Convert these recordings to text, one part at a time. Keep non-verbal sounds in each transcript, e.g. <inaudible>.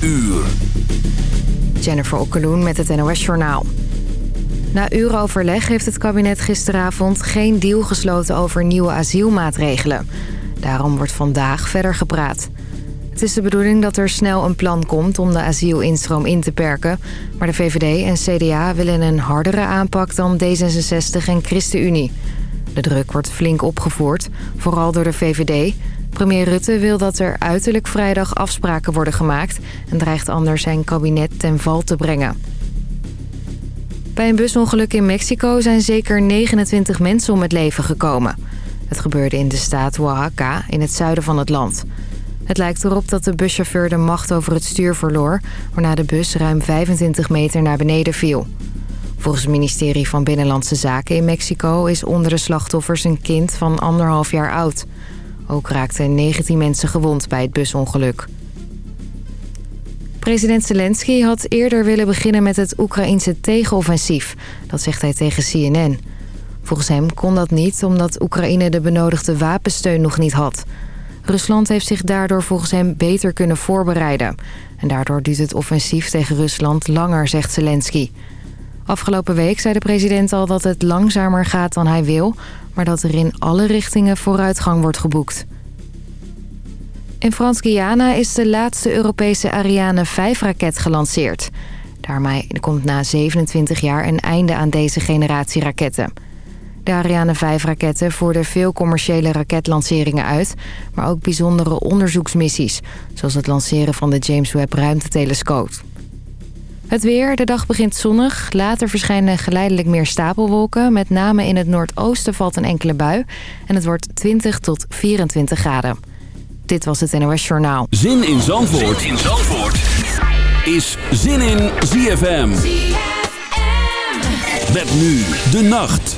uur. Jennifer Okkeloen met het NOS Journaal. Na uuroverleg heeft het kabinet gisteravond geen deal gesloten over nieuwe asielmaatregelen. Daarom wordt vandaag verder gepraat. Het is de bedoeling dat er snel een plan komt om de asielinstroom in te perken. Maar de VVD en CDA willen een hardere aanpak dan D66 en ChristenUnie. De druk wordt flink opgevoerd, vooral door de VVD. Premier Rutte wil dat er uiterlijk vrijdag afspraken worden gemaakt... en dreigt anders zijn kabinet ten val te brengen. Bij een busongeluk in Mexico zijn zeker 29 mensen om het leven gekomen. Het gebeurde in de staat Oaxaca, in het zuiden van het land. Het lijkt erop dat de buschauffeur de macht over het stuur verloor... waarna de bus ruim 25 meter naar beneden viel. Volgens het ministerie van Binnenlandse Zaken in Mexico... is onder de slachtoffers een kind van anderhalf jaar oud. Ook raakten 19 mensen gewond bij het busongeluk. President Zelensky had eerder willen beginnen met het Oekraïnse tegenoffensief. Dat zegt hij tegen CNN. Volgens hem kon dat niet omdat Oekraïne de benodigde wapensteun nog niet had. Rusland heeft zich daardoor volgens hem beter kunnen voorbereiden. En daardoor duurt het offensief tegen Rusland langer, zegt Zelensky. Afgelopen week zei de president al dat het langzamer gaat dan hij wil... maar dat er in alle richtingen vooruitgang wordt geboekt. In Frans-Guyana is de laatste Europese Ariane 5-raket gelanceerd. Daarmee komt na 27 jaar een einde aan deze generatie raketten. De Ariane 5-raketten voerden veel commerciële raketlanceringen uit... maar ook bijzondere onderzoeksmissies... zoals het lanceren van de James Webb ruimtetelescoop. Het weer, de dag begint zonnig. Later verschijnen geleidelijk meer stapelwolken. Met name in het noordoosten valt een enkele bui. En het wordt 20 tot 24 graden. Dit was het NOS Journaal. Zin in Zandvoort, zin in Zandvoort. is Zin in ZFM. ZFM. Met nu de nacht.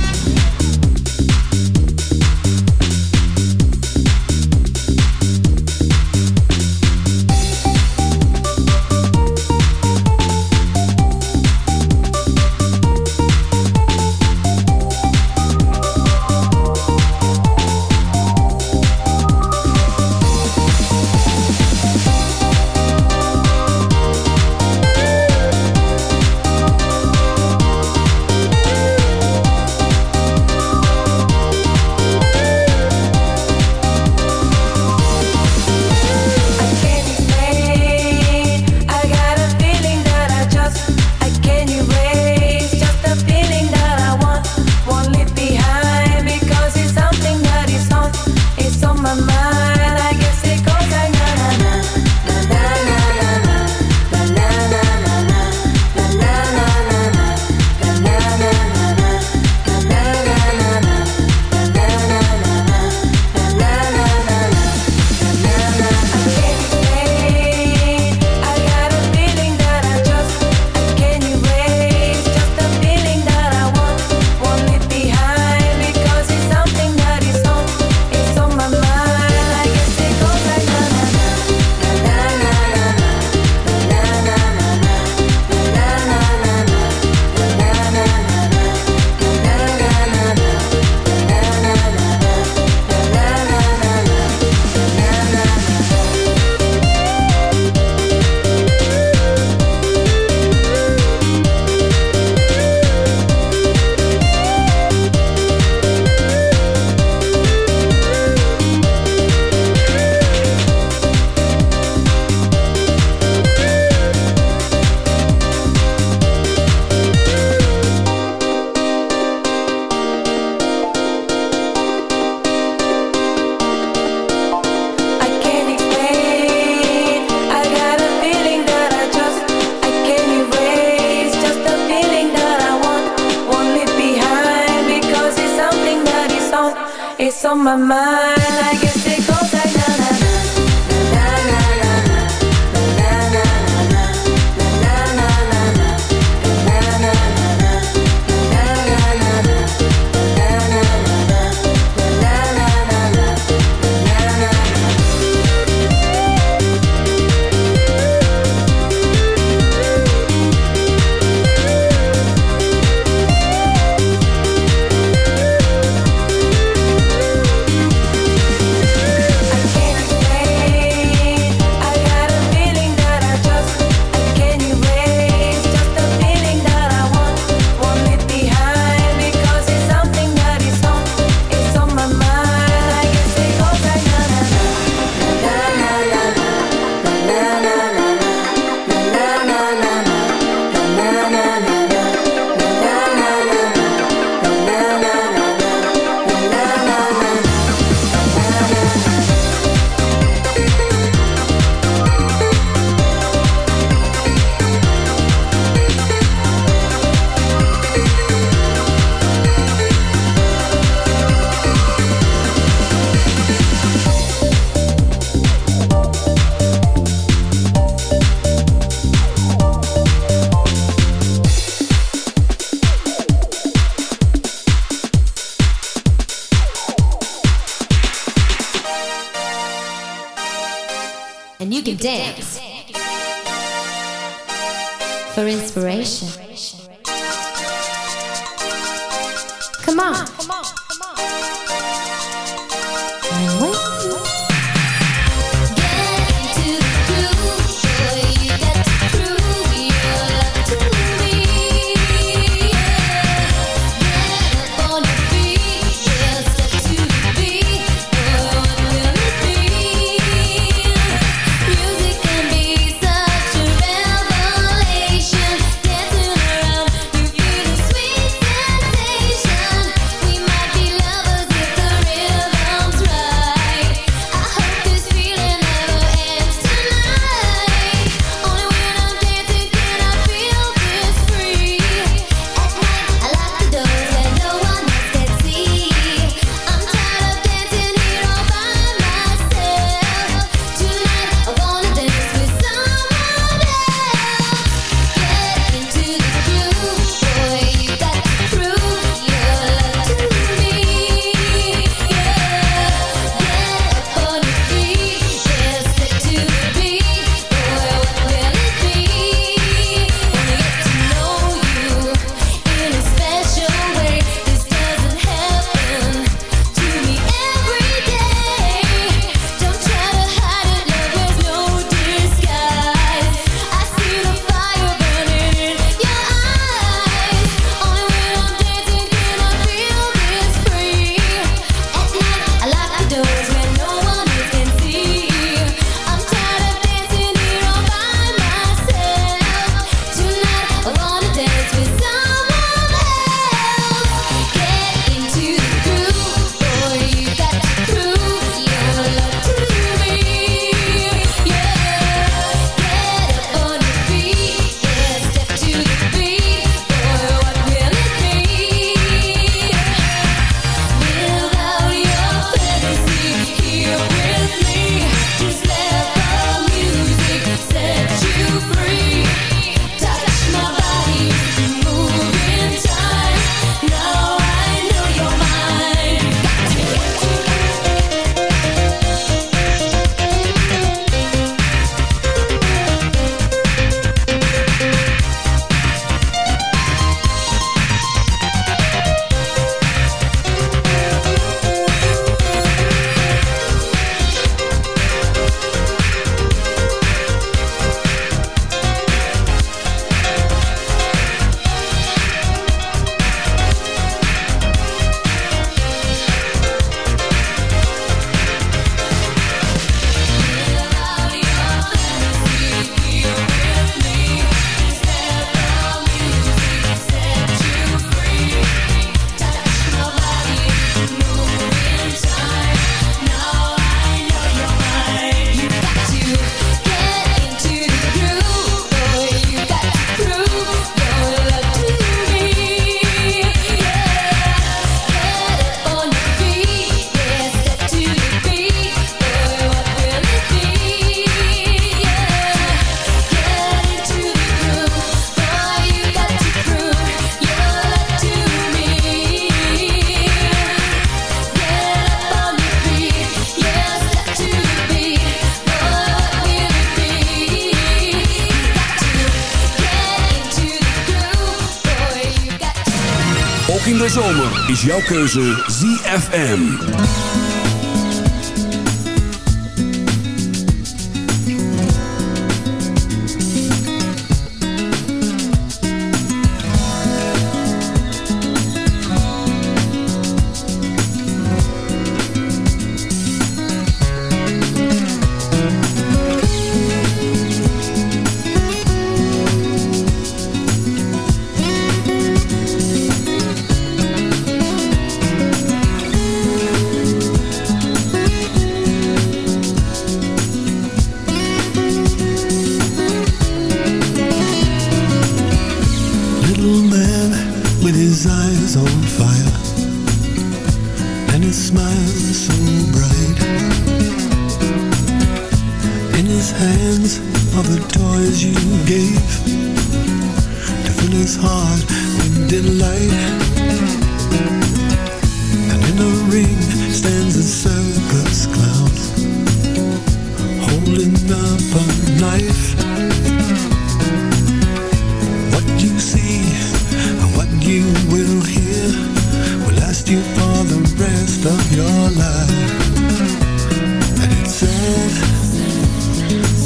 is jouw keuze ZFM.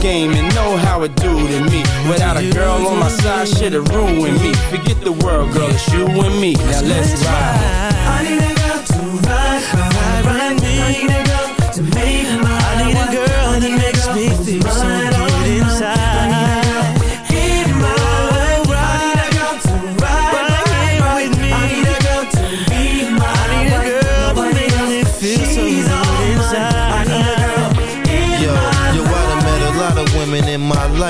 Game and know how it do to me. Without a girl on my side, shit'll ruin me.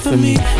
For me.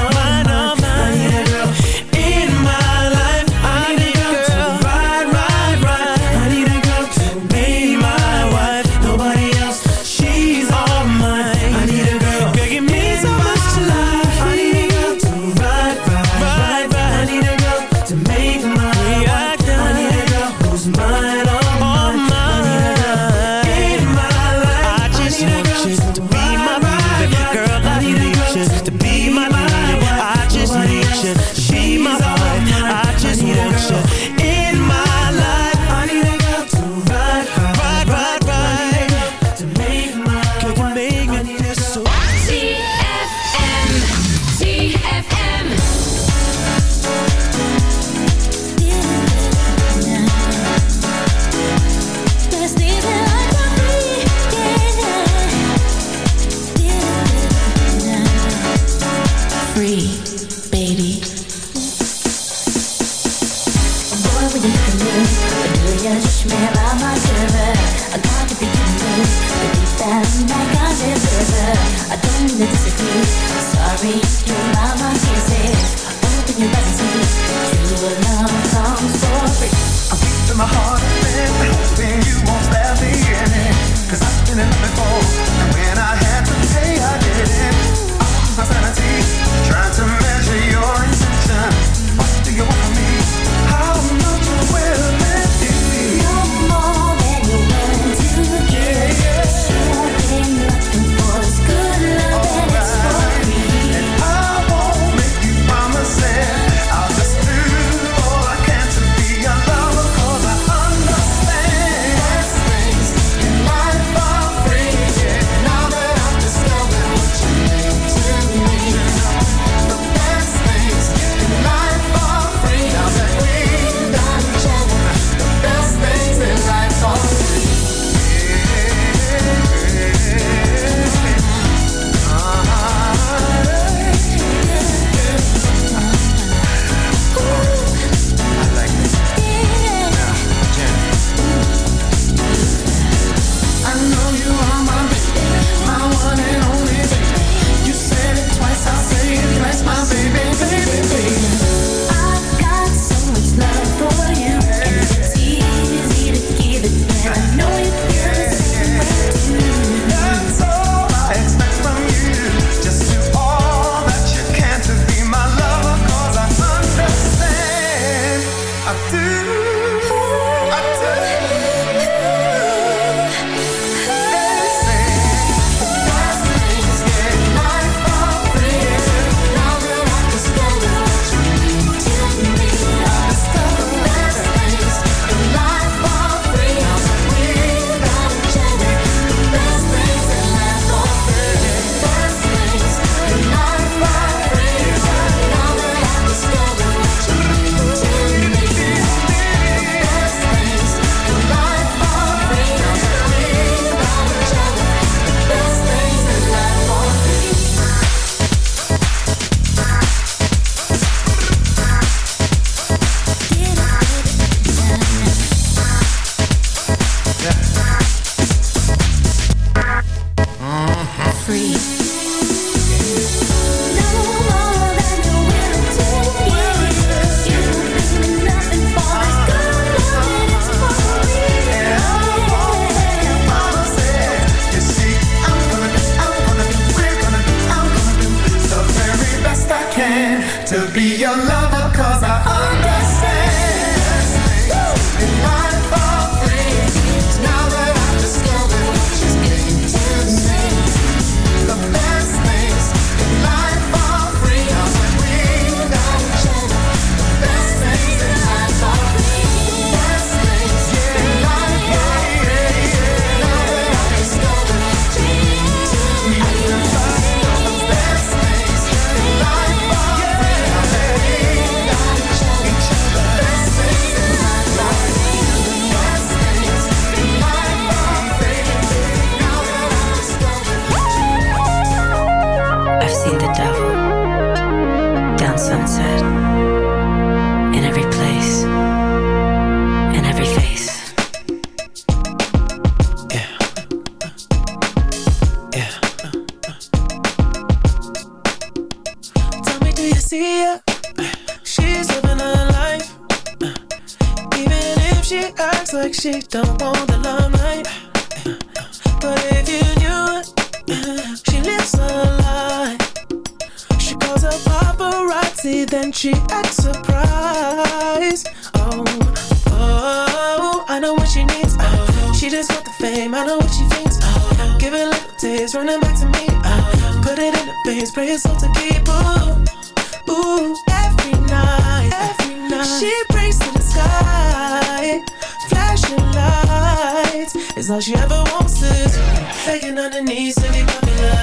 fame, I know what she thinks. Oh, give it little taste, running back to me. Oh, put it in the face, pray it's all to keep. Ooh, ooh, every night, every night. She prays to the sky, flashing lights. It's all she ever wants is begging on her knees to be popular.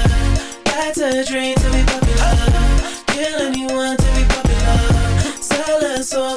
That's a dream to be popular. Kill anyone to be popular. Sell her soul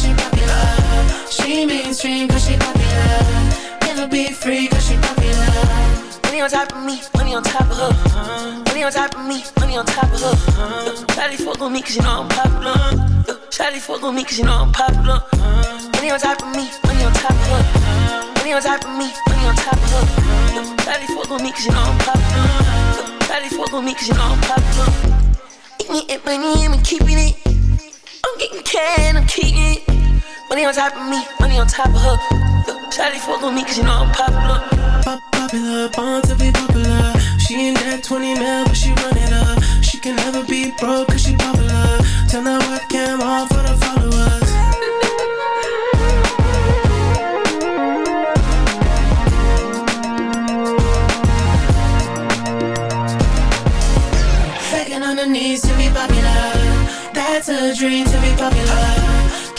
popular. Mainstream cause she popular. Never be free cause she popular. Money on top of me, money on top of her. Money on top of me, money on top of her. Shawty fuck on me cause you know I'm popular. Shawty fuck on me cause you know I'm popular. Money on top of me, money on top of her. Money on top of me, money on top of her. Shawty fuck on me cause you know I'm popular. Shawty fuck on me cause you know I'm popular. Eating it, money, I'm keeping it. I'm getting can, I'm keeping it. Money on top of me, money on top of her. Charlie fuck with me cause you know I'm popular. Pop popular, born to be popular. She ain't that 20 mil, but she run it up. She can never be broke cause she popular. Turn that webcam off for the followers. Begging on her knees to be popular. That's a dream to be popular.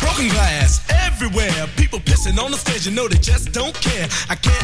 Broken glass everywhere. People pissing on the stage, you know they just don't care. I can't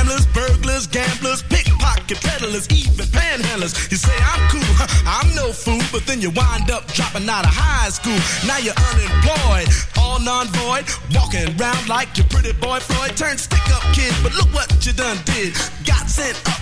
scramblers, burglars, gamblers, pickpocket peddlers, even panhandlers. You say I'm cool, I'm no fool, but then you wind up dropping out of high school. Now you're unemployed, all non-void, walking around like your pretty boy Floyd. Turned stick-up kid, but look what you done did. Got sent up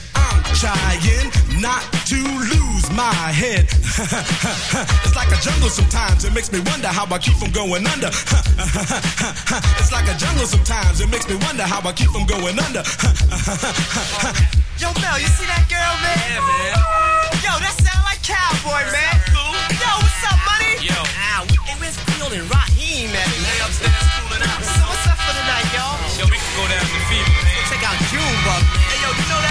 I'm trying not to lose my head. <laughs> it's like a jungle sometimes. It makes me wonder how I keep from going under. <laughs> it's like a jungle sometimes. It makes me wonder how I keep from going under. <laughs> Yo, Mel, you see that girl, man? Yeah, man. Yo, that sound like cowboy, man. Cool. Yo, what's up, money? Yo. Ah, we, hey, where's Field and Raheem at? They upstairs cooling out. So what's up for the night, y'all? Yo, we can go down to Fever, man. Check out Junebug, man. Hey, yo, you know that girl Betty?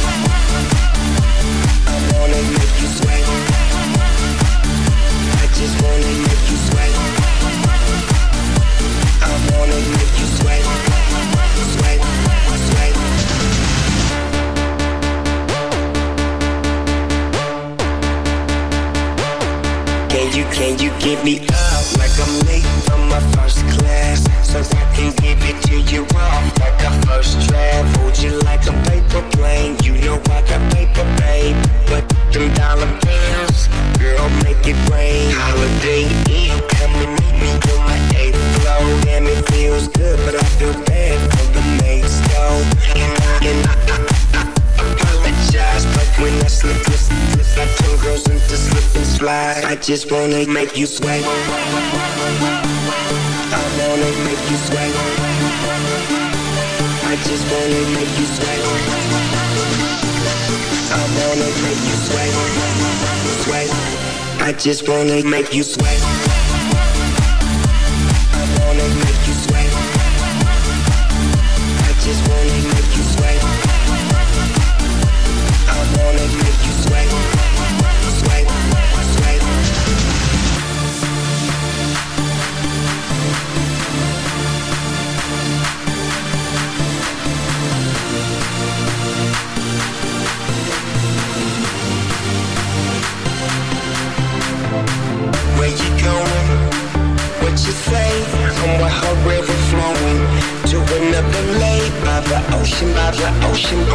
You, give me up like I'm late from my first class? So I can give it to you off like a first draft. Hold you like a paper plane. You know I got paper, babe. But them dollar bills, girl, make it rain. Holiday Inn, come and meet me on my eighth floor. Damn, it feels good, but I feel bad for the maids, though. And I, and I, I, I but when I slip, into slip and slide. I just wanna make you sweat. I wanna make you sweat. I just wanna make you sweat. I wanna make you sweat. Sweat. I just wanna make you sweat.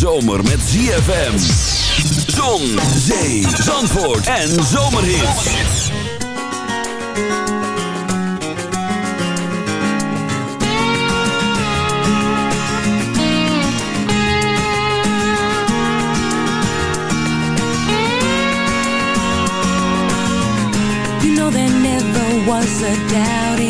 zomer met ZFM. Zon, zee, zandvoort en zomerhit. You know there never was a doubt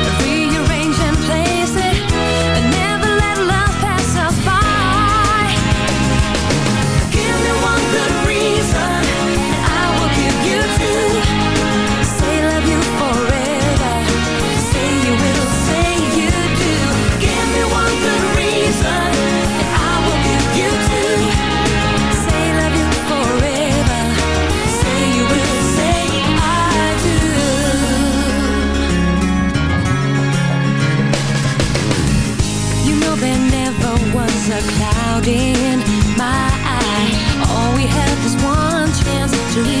cloud in my eye. All we have is one chance to